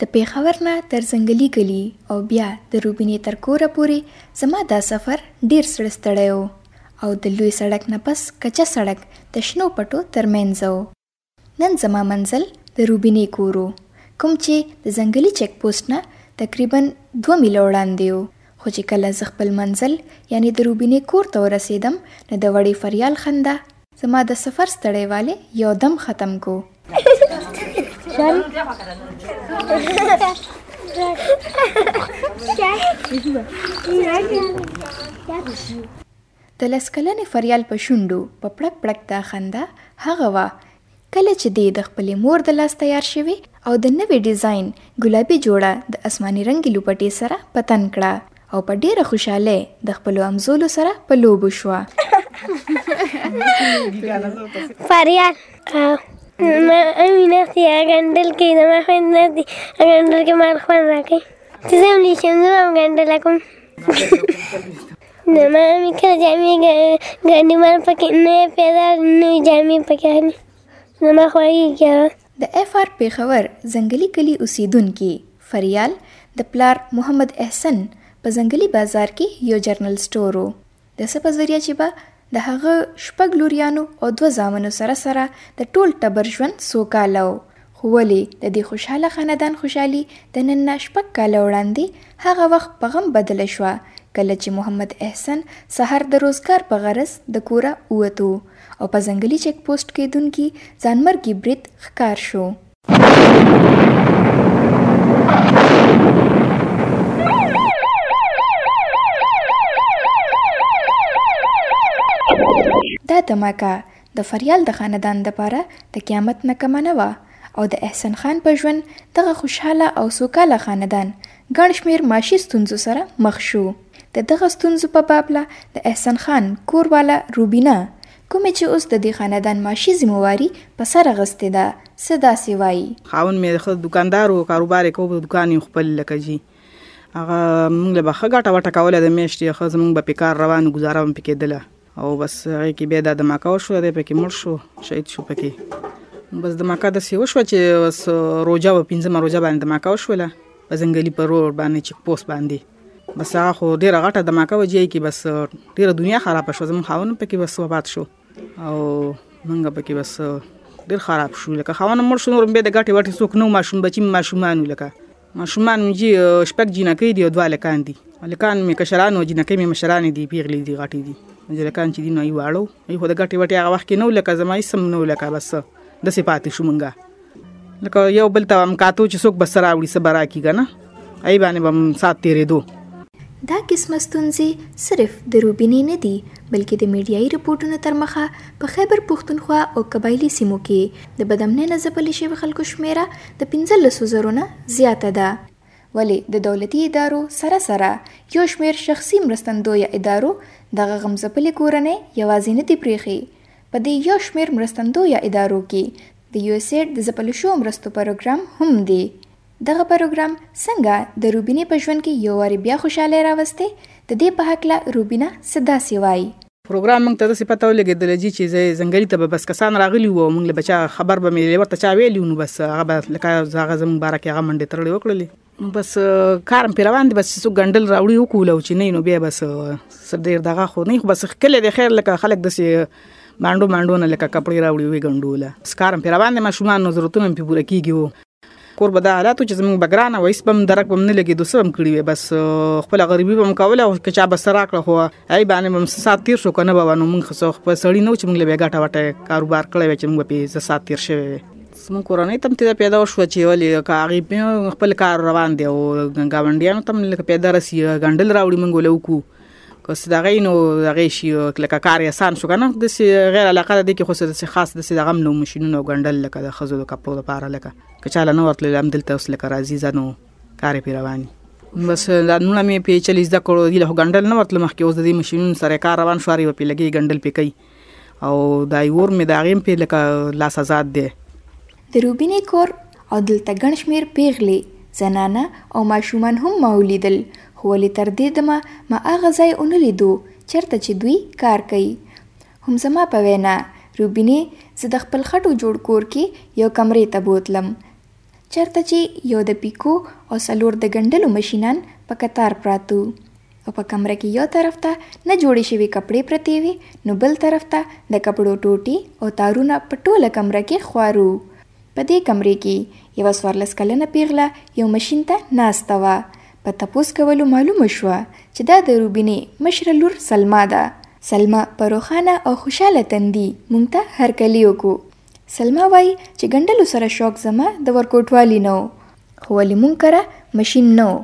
د پېښور نه تر ځنګلي ګلي او بیا د روبینې تر کوره پورې زما دا سفر ډېر زړه ستړی و او د لوی سړک نه پس کچه سړک د شنو پټو تر منځ و. نن زما منزل د روبینې کور و، کوم چې د ځنګلي چیک پوسټ نه تقریباً دوه میله وړاندې و، خو چې کله زه خپل منزل یعنې د روبینې کور ته ورسېدم نو د وړې فریال خندا، زما د سفر ستړی والی یو دم ختم کو د لس کلنې فریال په شونډو په پړک پړک دا خندا هغه وه کله چې دی د خپلې مور د لاس تیار شوی او د نوې ډیزاین ګلابي جوړه د اسماني رنګې لوپټې سره په تن کړه او په ډیره خوشحالۍ د خپلو امزولو سره په لوبو شوه فریال ما امینه سي غندل کې نه ما خوند نه دي غندل کې ما خوند راکې چې زم لیشم زم غندل کوم نه ما مې کله جامې ګڼې مال پکې نه پیدا نوې جامې پکې اخلي زما خوښېږي د اف آر پېښور ځنګلي کلي اوسېدونکي فریال د پلار محمد احسن په ځنګلي بازار کې یو جرنل سټور و د څه په ذریعه چې به د هغه شپږ لوریانو او دوه زامنو سره سره د ټول ټبر ژوند سوکاله و، خو ولې د دې خوشحاله خاندان خوشحالي د نن نه شپږ کاله وړاندې هغه وخت په غم بدله شوه کله چې محمد احسن سهار د روزګار په غرض د کوره ووتو او په ځنګلي چیک پوسټ کېدونکي ځانمرګي برید ښکار شو. دا دماکه د فریال د خاندان د پاره د قیامت نه کمه نه وه او د احسن خان په ژوند دغه خوشحاله او سوکاله خاندان ګڼ شمیر معاشي ستونزو سره مخ شو د دغه ستونزو په باب لا د احسن خان کورواله روبینه کومې چې اوس د دې خاندان معاشي ذمه واري په سر اغستې ده څه داسې وايي. خاوند مې ښه دوکاندار و، کاروبار یې کوو، دوکان یې خپل لکه جي هغه موږ له به ښه ګټه وټه کوله، د میاشتې ښه زموږ به پې کار روان و، ګزاره به پې کېدله او بس هغې کې بیا دا دماکه وشوه، دی پکې مړ شو، شهید شو پکې بس دماکه داسې وشوه چې بس روژه وه، پنځمه روژه باندې دماکه وشوله په ځنګلي په روډ باندې چک پوسټ باندې. بس هغه خو ډیره غټه دماکه وجه کی بس ډیره دنیا خراب شو زمون خاون پکې بس وفات شو او منګه پکې بس ډیر خراب شو لکه خاون مړ شو نور به د غټي وټي څوک نو ماشوم بچی ماشومان لکه ماشومان مې جی شپږ جنکې دی او دوه لکان دي لکان مې کشران او جنکې مې مشران دي پیغلې دي غټي دي جلکان چې دي نو یې واړو یې خو د غټي وټي هغه وخت کې نو لکه زمای سم نو لکه بس د صفات شومنګه لکه یو بل ته هم کاتو چې څوک بسره راوړي څه برا کی کنه ای باندې بم سات تیرې دو دا قسمه ستونزې صرف د روبینې نه دي بلکې د میډیایي رپورټونو تر مخه په خیبر پښتونخوا او قبایلي سیمو کې د بدامنۍ نه ځپلې شوې خلکو شمیره د پنځلسو زرو نه زیاته ده ولې د دولتي ادارو سره سره یو شمیر شخصي مرستندویه ادارو دغه غمځپلې کورنۍ یوازې نه دي پریښې په دې یو شمیر مرستندویه ادارو کې د یو ایس ایډ د ځپل شوو مرستو پروګرام هم دی دغه پروګرام څنګه د روبینې په ژوند کې یو وارې بیا خوشحالۍ راوستې د دې په هکله روبینه څه داسې وایي پروګرام موږ ته داسې پته ولګېدله جي چې زه ځنګلي ته به بس کسان راغلي وو او موږ له بچا خبر به مې ورته چا ویلي نو بس هغه به لکه هغه زموږ باره کې هغه منډې ترړې وکړلې بس کارم په روان دي بس څو ګندل راوړي او کول او چې نه نو بیا بس سر ډیر دغه خو نه بس خل د خیر لکه خلک د مانډو مانډو نه لکه کپړې راوړي وي ګندوله سکارم په روان دي ماشومان نو ضرورتونه په پوره کیږي کور به دا حالاتو چې زموږ بګران او ایس بم درک بم نه لګي دوه سم کړی وي بس خپل غریبي بم کوله او کچا بس راکړه هو ای باندې بم سات تیر شو کنه به نو موږ خو خپل سړی نو چې موږ له بیګټه وټه کاروبار کړی چې موږ په سات تیر شوی زموږ کورنۍ تم ته پیدا شو چې ولې که هغه خپل کار روان دی او گاونډیانو تم لکه پیدا رسی غندل راوړي مونږ له وکړو که صدغه نو هغه شي لکه کار آسان شو کنه د غیر علاقه د کې خو څه خاص د دغه نو ماشينونو غندل لکه د خزو د کپړو لپاره لکه که چاله نو ورتل لم دلته اوس لکه راځي ځنو کار پیرواني بس دا نونه مې پیچلې زده کړو دی له غندل نه ورتل مخکې اوس د دې ماشينونو سره کار روان شو ری په لګي غندل پکې او دا یور مې دا غیم په لکه لاس آزاد دی د روبینې کور او دلته ګڼ شمیر پیغلې زنانه او ماشومان هم ما ولیدل خو ولې تر دې دمه ما هغه ځای ونه لیدو چرته چې دوی کار کوي هم زما په وینا روبینې زه د خپل خټو جوړ کور کې یو کمرې ته بوتلم چرته چې یو د پیکو او څلور د ګنډلو ماشینان په کتار پراتو او په کمره کې یو طرف ته نه جوړې شوې کپړې پرتې وې نو بل طرف ته د کپړو ټوټې او تارونه په ټوله کمره کې خوار وو. په دې کمرې کې یوه څوارلس کلنه پیغله یو مشین ته ناسته وه. په تپوس کولو معلومه شوه چې دا د روبینې مشره لور سلما ده. سلما په روښانه او خوشاله تندي مونږ ته هرکلی وکړو. سلما وایي چې ګنډلو سره شوق زما د ورکوټوالي نه و، خو ولې مونږ کره مشین نه و.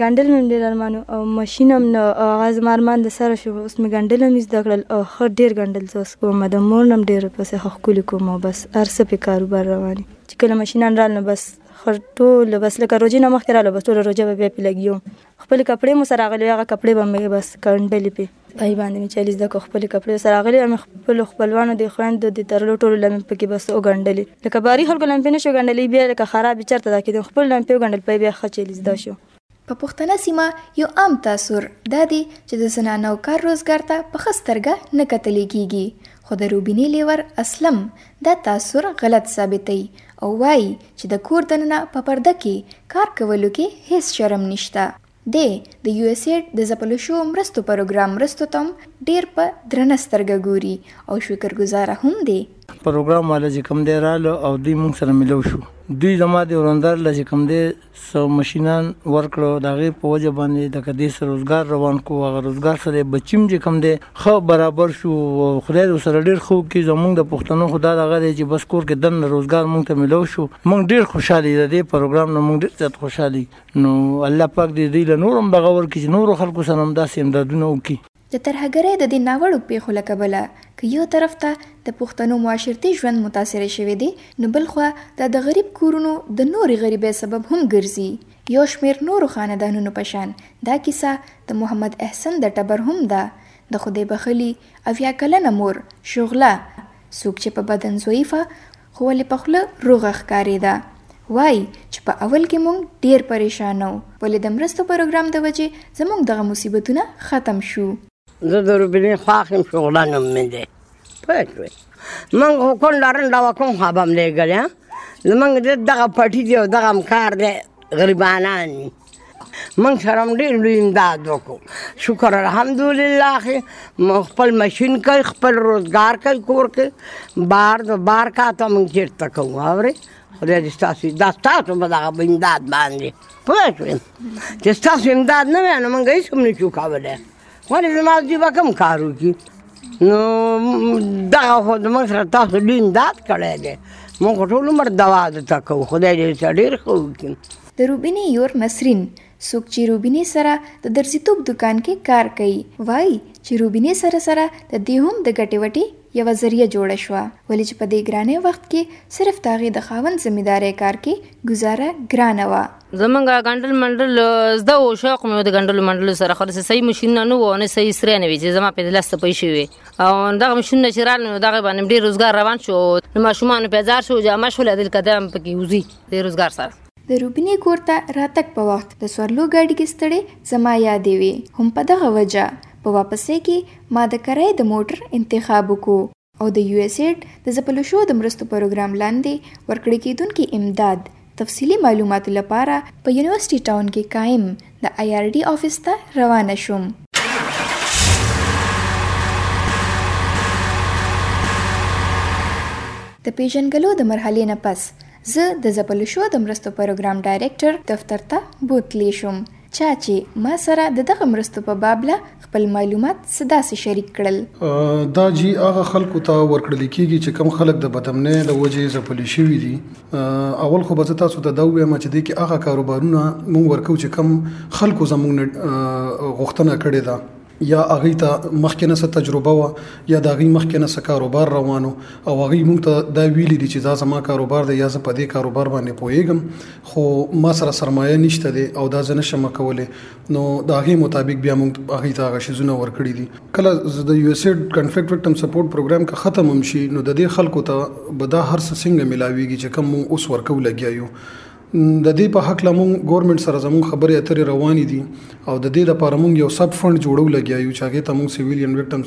ګنډل مې ډېر ارمان او ماشین هم نه هغه زما ارمان د سره شو اوس مې ګنډل هم زده کړل او ښه ډېر ګنډل زه اوس کوم د مور نه هم ډېر پسې ښه ښکلي کوم او بس هر څه پې کاروبار روان دي چې کله ماشینان رال نو بس ښه ټول بس لکه روژې نه مخکې راله بس ټوله روژه به بیا پې لګي وم خپلې کپړې مو سره راغلې وې هغه کپړې به مې بس ګنډلې پې پای باندې مې چالیز د خپل کپړې سره غلي او خپل خپلوانو د خويندو د ترلو ټولو لمې پکې بس او غندلې لکه باري خلکو لمې نشو غندلې بیا لکه خراب چرته دا کېدم خپل لمې غندل پای بیا ښه چالیز دا شو په پښتنه سیمه یو عام تاثر دا دی چې د زنانو کار روزګار ته په ښه سترګه نه کتلی کیږي خو د روبینې لیور اسلم دا تاثر غلط ثابتوي او وایي چې د کور دننه په پرده کې کار کولو کې هیڅ شرم نشته دی د یو ایس ایډ د ځپلو شوو مرستو پروګرام مرستو ته هم ډیر په درنه سترګه ګوري او شکرګزاره هم دی. پروګرام والا چې کوم دی راله او دوی موږ سره ملو شو دوی زما د وروندار له چې کوم دی څه مشینان ورکړو د هغې په وجه باندې د کدې سره روزګار روان کو هغه روزګار سره بچیم چې کوم دی خو برابر شو او خدای سره ډیر خو کې زمونږ د پښتنو خدا دغه دی چې بس کور کې دن روزګار موږ ته ملو شو موږ ډیر خوشاله دي د دې پروګرام نه موږ ډیر زیات خوشاله نو الله پاک دې دوی له نور هم دغه ورکړي چې نورو خلکو سره هم داسې امدادونه وکړي. د ترهګرۍ د دې ناوړو پېښو له کبله که يو طرف ته د پښتنو معاشرتي ژوند متاثر شوی دی، نو بل خوا دا د غريب کورونو د نورې غريبۍ سبب هم ګرځي. يو شمېر نورو خاندانونو په شان دا کيسه د محمد احسن د ټبر هم ده، د خدای بښلي اويا کلنه مور شغله، څوک چې په بدن ضعيفه خو ولې په خوله روغه ښکارېده. وايي چې په اول کې مونږ ډېر پرېشانه وو، ولې د مرستو پروګرام د وجې زمونږ دغه مصیبتونه ختم شو. زه د روبینې خواښ یم، شغله نوم مې دی. پوه شوې؟ مونږ خو کونډه رنډه وه، کوم خوا به هم لېږلې؟ زمونږ دې دغه پټي دي او دغه هم کار دی، غریبانان یو. من سره هم ډېر لوی امداد وکړو شکر الحمدلله چې موږ خپل ماشین کوي خپل روزګار کوي کور کې بار د بار کاته موږ چېرته کوو اورې خدای دې ستاسو دا ستاسو په دغه امداد باندې پوه شوې چې ستاسو امداد نه وی نو موږ هېڅ هم نه شو کولی ولې زما دوی به کوم کار وکړي نو دغه خو زموږ سره تاسو لوی امداد کړی دی موږ خو ټول عمر دوا درته کوو خدای دې ورته ډېر ښه وکړي د روبینې یور نسرین څوک چې روبینې سره د درزیتوب دکان کې کار کوي وایي چې روبینې سره سره د دې هم د ګټې وټې یوه ذریعه جوړه شوه ولې چې په دې ګرانه وخت کې صرف د هغې د خاوند ذمه دارۍ کار کې ګزاره ګرانه وه زمونږ غندل منډل زده او شوق مې د غندل منډل سره خو صحیح ماشين نه و نه صحیح سره نه وی چې زما په لاس ته پیسې وي او دغه ماشين نه چرال نو دغه باندې ډیر روزګار روان شو نو ماشومان په ځار شو جامه شو لدل قدم پکې وزي د روزګار سره د روبینې کور ته راتګ په وخت د سورلو ګاډي کې ستړې زما یادې وي هم په دغه وجه په واپسې کې ما د کرای د موټر انتخاب وکړو او د یو ایس ایډ د ځپلو شوو د مرستو پروګرام لاندې ورکړې کېدونکي امداد تفصیلي معلوماتو لپاره په یونیورسټي ټاون کې قایم د آی آر ډي آفس ته روانه شوم. د پېژندګلو د مرحلې نه پس زه د ځپلو شوو د مرستو پروګرام ډایرکټر دفتر ته بوتلی شوم. چا چې ما سره د دغه مرستو په باب له خپل معلومات څه داسې شریک کړل. دا جي هغه خلکو ته ورکړل کېږي چې کوم خلک د بدامنۍ له وجې ځپلي شوي دي. اول خو به زه تاسو ته دا ووایم چې دې کې هغه کاروبارونه موږ ورکوو چې کوم خلکو زموږ نه غوښتنه کړې ده. یا هغه ته مخکې نه څه تجربه و یا د هغه مخکې نه څه کاروبار روانو او هغه مونږ ته دا ویلي دي چې دا زما کاروبار دی یا زه په دې کاروبار باندې پوهیږم خو ما سره سرمایه نشته دی او دا زنه شم کوله نو دا هغه مطابق بیا مونږ هغه ته هغه شیزونه ورکړي دي کله د یو ایس ایډ کنفلیکټ وکټم سپورټ پروګرام که ختم هم شي نو د دې خلکو ته به دا هر څه څنګه ملاويږي چې کوم اوس ورکو لګیا یو د دې په هکله مونږ ګورنمنټ سره زمونږ خبرې اترې روانې دي او د دې لپاره مونږ یو سب فنډ جوړو لګیا یو چې هغې ته مونږ سویلین ویکټم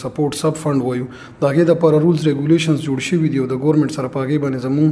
سپورټ سب فنډ وایو د هغې لپاره رولز ریګولیشنز جوړ شوي دي او د ګورنمنټ سره په هغې باندې زمونږ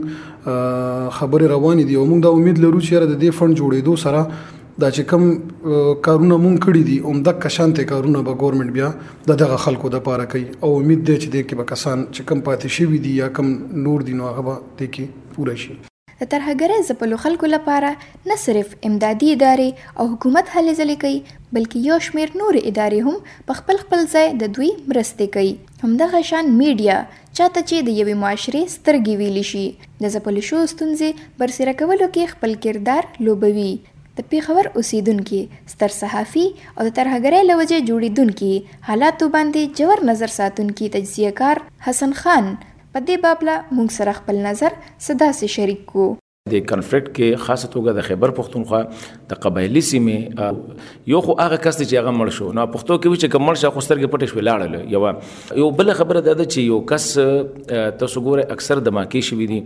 خبرې روانې دي او مونږ دا امید لرو چې یاره د دې فنډ جوړېدو سره دا چې کوم کارونه مونږ کړي دي همدغه شانتې کارونه به ګورنمنټ بیا د دغه خلکو لپاره کوي او امید دی چې دې کې به کسان چې کوم پاتې شوي دي یا کوم نور دي نو هغه به دې کې پوره شي د ترهګرۍ ځپلو خلکو لپاره نه صرف امدادي ادارې او حکومت هلې ځلې کوي، بلکې یو شمېر نورې ادارې هم په خپل خپل ځای د دوی مرستې کوي. همدغه شان میډیا، چا ته چې د یوې معاشرې سترګې ویلي شي، د ځپل شوو ستونزې برسېره کولو کې خپل کردار لوبوي. د پېښور اوسېدونکي، ستر صحافي او د ترهګرۍ له وجې جوړېدونکي حالاتو باندې ژور نظر ساتونکي تجزیه کار حسن خان، په دې باب له موږ سره خپل نظر څه داسې شریک کړو. دې کنفرکت کې خاصه توګه د خیبر پښتونخوا د قبایلي سیمې یو خو هغه کس دی چې هغه مړ شو نو پښتو کې وی چې کمړ شو خو سترګې پټې شوې لاړل یو یو بل خبره ده چې یو کس تاسو ګوره اکثر دماکې شوې دي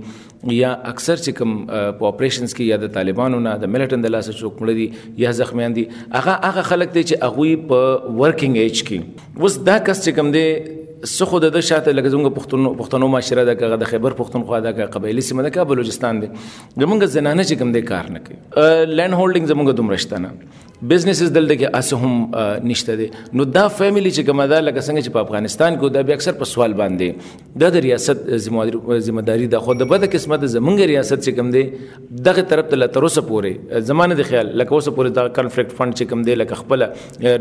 یا اکثر چې کوم په اپریشنز کې یا د طالبانو نه د ملټن د لاسه چوک مړ دي یا زخمیان دي هغه هغه خلک دي چې هغه په ورکینګ ایج کې وس دا کس چې کوم دي سخو د شاته لکه زموږ پښتنو پښتنو معاشره ده کغه د خیبر پښتونخوا ده کغه قبایلی سیمه ده کغه بلوچستان ده زموږ زنانه چې کوم دي کار نه کوي لینډ هولډینګ زموږ دومره شته نه بزنسز دلته کې اس هم نشته دي نو دا فیملی چې کومه ده لکه څنګه چې په افغانستان کې دا به اکثر په سوال باندې د ریاست ذمہ داری د خود بده قسمت زمونږ ریاست چې کوم دی دغه طرف ته تر اوسه پورې زمانه د خیال لکه اوسه پورې دا کنفلیکټ فند چې کوم دی لکه خپل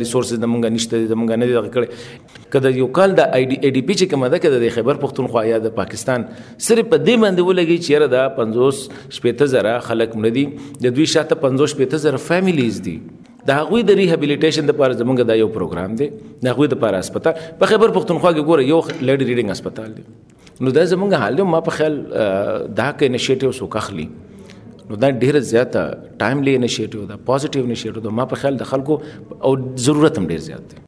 ریسورسز د مونږ نشته دي د مونږ نه دي دغه کړي که د یو کال د آی ډي ای ډي پی چې کومه ده که د خیبر پښتونخوا یا د پاکستان صرف په دې باندې ولګي چې یاره دا 50 شپېته زره خلک مړه دي د دوی شاته 50 شپېته زره فیملیز دي د هغوی د ریهابیلیټیشن لپاره زمونږ دا یو پروګرام دی د هغوی لپاره هسپتال په خیبر پښتونخوا کې ګوره یو لیډي ریډینګ هسپتال دی نو دا زمونږ حال ما په خیال دا کې انیشیټیو سو کخلی نو دا ډیره زیاته ټایملی انیشیټیو دا پوزټیو انیشیټیو دا ما په خیال د خلکو او ضرورت هم ډیر زیات دی